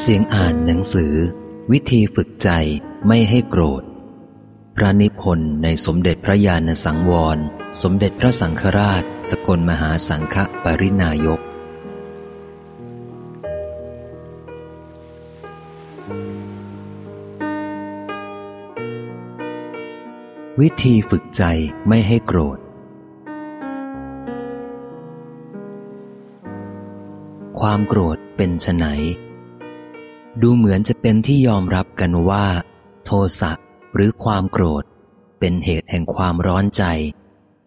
เสียงอ่านหนังสือ วิธีฝึกใจไม่ให้โกรธ พระนิพนธ์ในสมเด็จพระญาณสังวร สมเด็จพระสังฆราช สกลมหาสังฆปรินายก วิธีฝึกใจไม่ให้โกรธ ความโกรธเป็นไฉน ดูเหมือนจะเป็นที่ยอมรับกันว่า โทสะหรือความโกรธ เป็นเหตุแห่งความร้อนใจ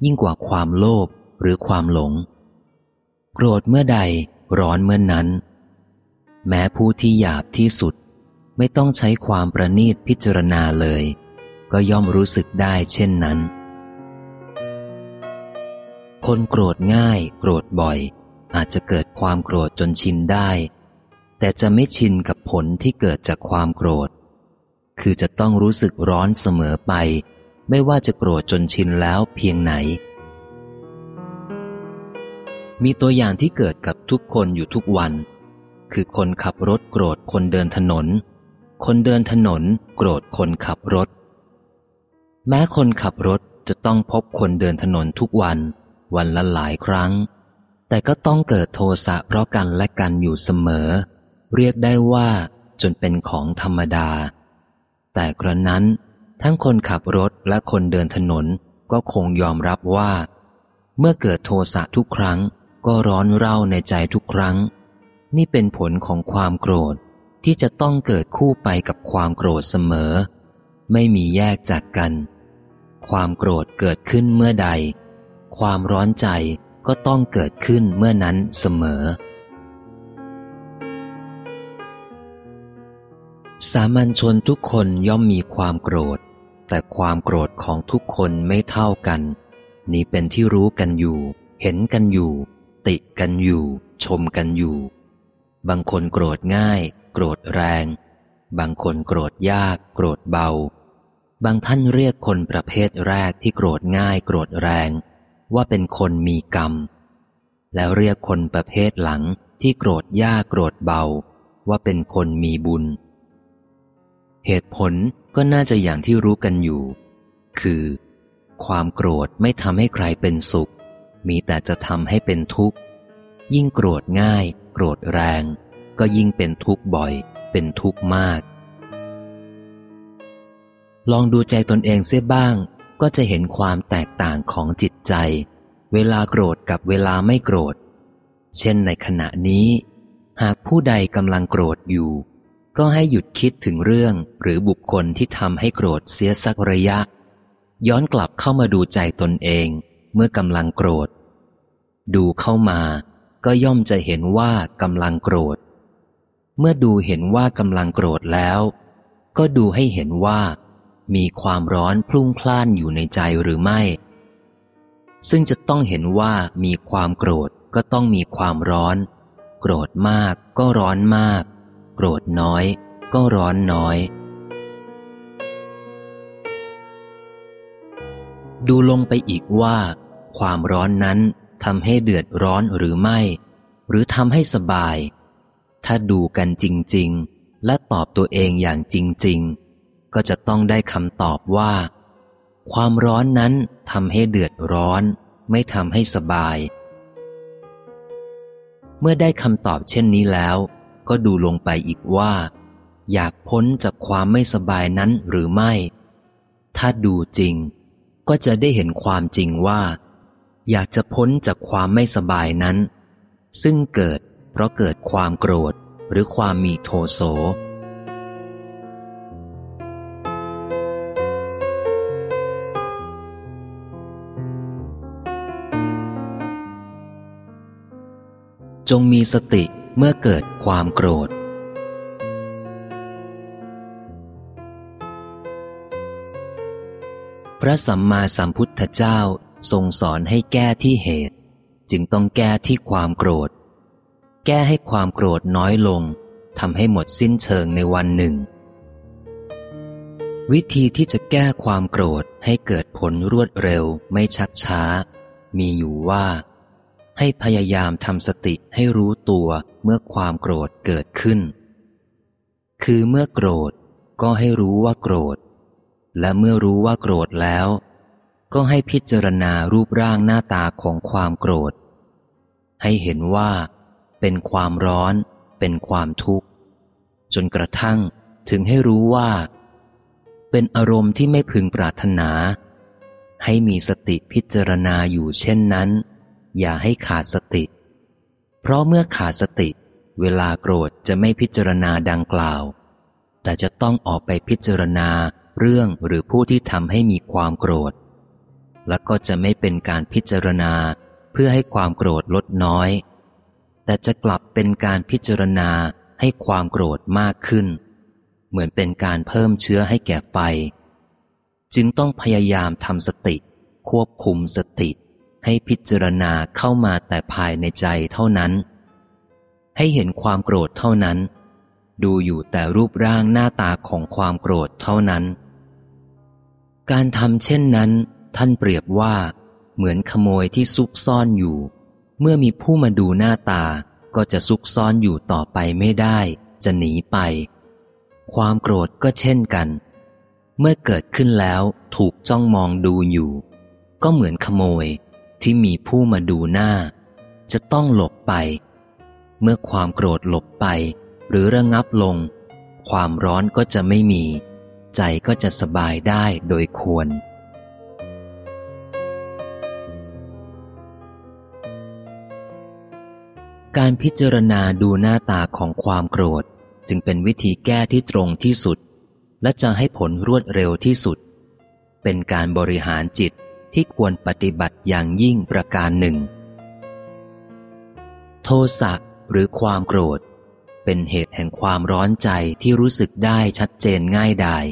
ยิ่งกว่าความโลภหรือความหลง โกรธเมื่อใดร้อนเมื่อนนั้น แม้ผู้ที่หยาบที่สุด ไม่ต้องใช้ความประนีตพิจารณาเลย ก็ย่อมรู้สึกได้เช่นนั้น คนโกรธง่าย โกรธบ่อย อาจจะเกิดความโกรธจนชินได้ แต่จะไม่ชินกับผลที่เกิดจากความโกรธ คือจะต้องรู้สึกร้อนเสมอไป ไม่ว่าจะโกรธจนชินแล้วเพียงไหน มีตัวอย่างที่เกิดกับทุกคนอยู่ทุกวัน คือคนขับรถโกรธคนเดินถนน คนเดินถนน โกรธคนขับรถ แม้คนขับรถจะต้องพบคนเดินถนนทุกวัน วันละหลายครั้ง แต่ก็ต้องเกิดโทสะเพราะกันและกันอยู่เสมอ เรียกได้ว่าจนเป็นของธรรมดา แต่กระนั้น ทั้งคนขับรถและคนเดินถนนก็คงยอมรับว่า เมื่อเกิดโทสะทุกครั้ง ก็ร้อนเร่าในใจทุกครั้ง นี่เป็นผลของความโกรธที่จะต้องเกิดคู่ไปกับความโกรธเสมอ ไม่มีแยกจากกัน ความโกรธเกิดขึ้นเมื่อใด ความร้อนใจก็ต้องเกิดขึ้นเมื่อนั้นเสมอ สามัญชนทุกคนย่อมมีความโกรธ แต่ความโกรธของทุกคนไม่เท่ากัน นี่เป็นที่รู้กันอยู่ เห็นกันอยู่ ติกันอยู่ ชมกันอยู่ บางคนโกรธง่าย โกรธแรง บางคนโกรธยาก โกรธเบา บางท่านเรียกคนประเภทแรกที่โกรธง่าย โกรธแรง ว่าเป็นคนมีกรรม แล้วเรียกคนประเภทหลังที่โกรธยาก โกรธเบา ว่าเป็นคนมีบุญ เหตุผลก็น่าจะอย่างที่รู้กันอยู่ คือ ความโกรธไม่ทำให้ใครเป็นสุข มีแต่จะทำให้เป็นทุกข์ ยิ่งโกรธง่าย โกรธแรง ก็ยิ่งเป็นทุกข์บ่อย เป็นทุกข์มาก ลองดูใจตนเองเสียบ้าง ก็จะเห็นความแตกต่างของจิตใจ เวลาโกรธกับเวลาไม่โกรธ เช่นในขณะนี้ หากผู้ใดกำลังโกรธอยู่ ก็ให้หยุดคิดถึงเรื่องหรือบุคคลที่ทำให้โกรธเสียสักระยะ ย้อนกลับเข้ามาดูใจตนเองเมื่อกำลังโกรธ ดูเข้ามาก็ย่อมจะเห็นว่ากำลังโกรธ เมื่อดูเห็นว่ากำลังโกรธแล้ว ก็ดูให้เห็นว่า มีความร้อนพลุ่งพล่านอยู่ในใจหรือไม่ ซึ่งจะต้องเห็นว่ามีความโกรธก็ต้องมีความร้อน โกรธมากก็ร้อนมาก โกรธน้อย ก็ร้อนน้อย ดูลงไปอีกว่า ความร้อนนั้นทำให้เดือดร้อนหรือไม่ หรือทำให้สบาย ถ้าดูกันจริง ๆ และตอบตัวเองอย่างจริง ๆ ก็จะต้องได้คำตอบว่า ความร้อนนั้นทำให้เดือดร้อน ไม่ทำให้สบายเมื่อได้คำตอบเช่นนี้แล้ว ก็ดูลงไปอีกว่า อยากพ้นจากความไม่สบายนั้นหรือไม่ ถ้าดูจริง ก็จะได้เห็นความจริงว่า อยากจะพ้นจากความไม่สบายนั้น ซึ่งเกิดเพราะเกิดความโกรธหรือความมีโทโสจงมีสติ เมื่อเกิดความโกรธ พระสัมมาสัมพุทธเจ้าทรงสอนให้แก้ที่เหตุ จึงต้องแก้ที่ความโกรธ แก้ให้ความโกรธน้อยลงทำให้หมดสิ้นเชิงในวันหนึ่ง วิธีที่จะแก้ความโกรธให้เกิดผลรวดเร็วไม่ชักช้า มีอยู่ว่า ให้พยายามทำสติให้รู้ตัวเมื่อความโกรธเกิดขึ้น คือเมื่อโกรธก็ให้รู้ว่าโกรธ และเมื่อรู้ว่าโกรธแล้ว ก็ให้พิจารณารูปร่างหน้าตาของความโกรธ ให้เห็นว่า เป็นความร้อน เป็นความทุกข์ จนกระทั่งถึงให้รู้ว่า เป็นอารมณ์ที่ไม่พึงปรารถนา ให้มีสติพิจารณาอยู่เช่นนั้น อย่าให้ขาดสติ เพราะเมื่อขาดสติ เวลาโกรธจะไม่พิจารณาดังกล่าว แต่จะต้องออกไปพิจารณาเรื่องหรือผู้ที่ทำให้มีความโกรธ และก็จะไม่เป็นการพิจารณาเพื่อให้ความโกรธลดน้อย แต่จะกลับเป็นการพิจารณาให้ความโกรธมากขึ้น เหมือนเป็นการเพิ่มเชื้อให้แก่ไฟ จึงต้องพยายามทำสติ ควบคุมสติ ให้พิจารณาเข้ามาแต่ภายในใจเท่านั้น ให้เห็นความโกรธเท่านั้น ดูอยู่แต่รูปร่างหน้าตาของความโกรธเท่านั้น การทำเช่นนั้น ท่านเปรียบว่า เหมือนขโมยที่ซุกซ่อนอยู่ เมื่อมีผู้มาดูหน้าตาก็จะซุกซ่อนอยู่ต่อไปไม่ได้ จะหนีไป ความโกรธก็เช่นกัน เมื่อเกิดขึ้นแล้วถูกจ้องมองดูอยู่ ก็เหมือนขโมย ที่มีผู้มาดูหน้า จะต้องหลบไป เมื่อความโกรธหลบไป หรือระงับลง ความร้อนก็จะไม่มี ใจก็จะสบายได้โดยควร การพิจารณาดูหน้าตาของความโกรธจึงเป็นวิธีแก้ที่ตรงที่สุด และจะให้ผลรวดเร็วที่สุด เป็นการบริหารจิต ที่ควรปฏิบัติอย่างยิ่งประการหนึ่ง โทสะหรือความโกรธ เป็นเหตุแห่งความร้อนใจที่รู้สึกได้ชัดเจนง่ายดาย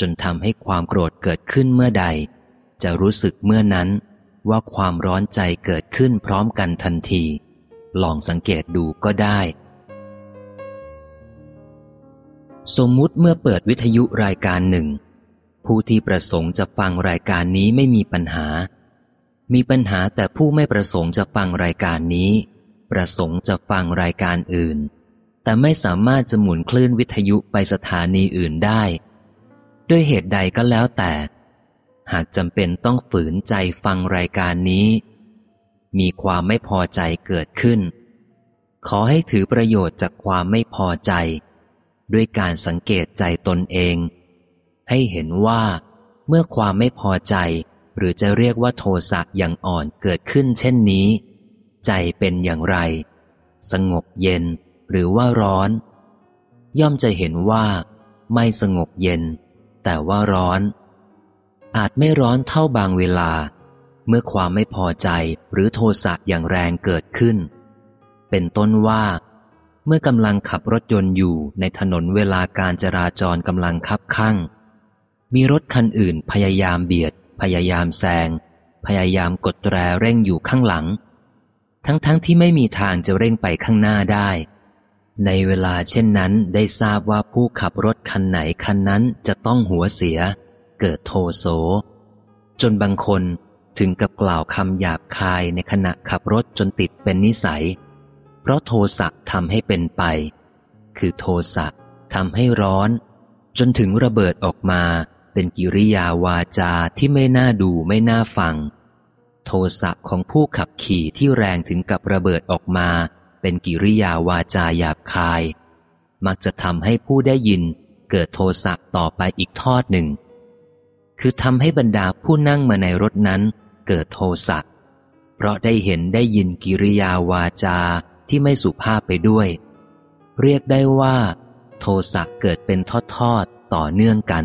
จนทำให้ความโกรธเกิดขึ้นเมื่อใด จะรู้สึกเมื่อนั้นว่าความร้อนใจเกิดขึ้นพร้อมกันทันที ลองสังเกตดูก็ได้ สมมุติเมื่อเปิดวิทยุรายการหนึ่ง ผู้ที่ประสงค์จะฟังรายการนี้ไม่มีปัญหา มีปัญหาแต่ผู้ไม่ประสงค์จะฟังรายการนี้ ประสงค์จะฟังรายการอื่น แต่ไม่สามารถจะหมุนคลื่นวิทยุไปสถานีอื่นได้ ด้วยเหตุใดก็แล้วแต่ หากจำเป็นต้องฝืนใจฟังรายการนี้ มีความไม่พอใจเกิดขึ้น ขอให้ถือประโยชน์จากความไม่พอใจ ด้วยการสังเกตใจตนเอง ให้เห็นว่า เมื่อความไม่พอใจ หรือจะเรียกว่าโทสะอย่างอ่อนเกิดขึ้นเช่นนี้ ใจเป็นอย่างไร สงบเย็นหรือว่าร้อน ย่อมจะเห็นว่า ไม่สงบเย็น แต่ว่าร้อน อาจไม่ร้อนเท่าบางเวลา เมื่อความไม่พอใจหรือโทสะอย่างแรงเกิดขึ้น เป็นต้นว่าเมื่อกำลังขับรถยนต์อยู่ในถนนเวลาการจราจรกำลังคับข้าง มีรถคันอื่นพยายามเบียด พยายามแซง พยายามกดแตรเร่งอยู่ข้างหลัง ทั้งๆทที่ไม่มีทางจะเร่งไปข้างหน้าได้ ในเวลาเช่นนั้นได้ทราบว่าผู้ขับรถคันไหนคันนั้นจะต้องหัวเสีย เกิดโทโส จนบางคนถึงกับกล่าวคำหยาบคายในขณะขับรถจนติดเป็นนิสัย เพราะโทสะทำให้เป็นไป คือโทสะทำให้ร้อน จนถึงระเบิดออกมา เป็นกิริยาวาจาที่ไม่น่าดูไม่น่าฟัง โทสะของผู้ขับขี่ที่แรงถึงกับระเบิดออกมา เป็นกิริยาวาจาหยาบคาย มักจะทำให้ผู้ได้ยินเกิดโทสะต่อไปอีกทอดหนึ่ง คือทำให้บรรดาผู้นั่งมาในรถนั้น เกิดโทสะเพราะได้เห็นได้ยินกิริยาวาจาที่ไม่สุภาพไปด้วย เรียกได้ว่า โทสะเกิดเป็นทอดๆต่อเนื่องกัน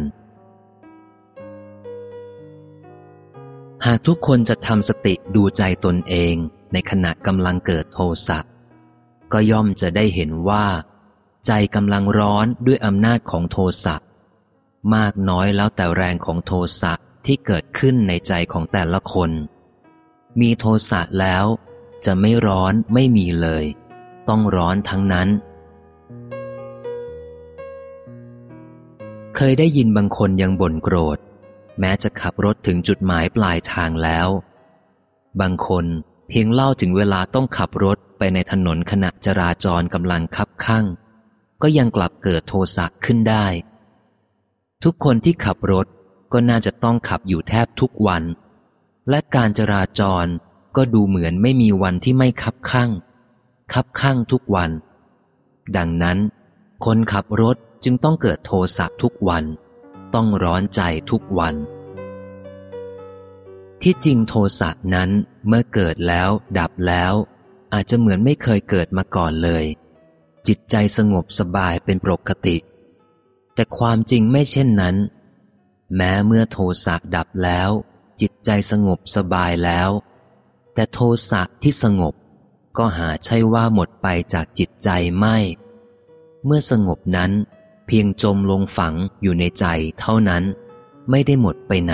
หากทุกคนจะทำสติดูใจตนเองในขณะกำลังเกิดโทสะก็ย่อมจะได้เห็นว่า ใจกำลังร้อนด้วยอำนาจของโทสะมากน้อยแล้วแต่แรงของโทสะที่เกิดขึ้นในใจของแต่ละคน มีโทสะแล้ว จะไม่ร้อนไม่มีเลย ต้องร้อนทั้งนั้น เคยได้ยินบางคนยังบ่นโกรธ แม้จะขับรถถึงจุดหมายปลายทางแล้ว บางคนเพียงเล่าถึงเวลาต้องขับรถไปในถนนขณะจราจรกำลังคับข้างก็ยังกลับเกิดโทสะขึ้นได้ ทุกคนที่ขับรถก็น่าจะต้องขับอยู่แทบทุกวัน และการจราจรก็ดูเหมือนไม่มีวันที่ไม่คับข้างคับข้างทุกวัน ดังนั้น คนขับรถจึงต้องเกิดโทสะทุกวัน ต้องร้อนใจทุกวัน ที่จริงโทสะนั้นเมื่อเกิดแล้ว ดับแล้ว อาจจะเหมือนไม่เคยเกิดมาก่อนเลย จิตใจสงบสบายเป็นปกติ แต่ความจริงไม่เช่นนั้น แม้เมื่อโทสะดับแล้ว จิตใจสงบสบายแล้ว แต่โทสะที่สงบก็หาใช่ว่าหมดไปจากจิตใจไม่ เมื่อสงบนั้น เพียงจมลงฝังอยู่ในใจเท่านั้น ไม่ได้หมดไปไหน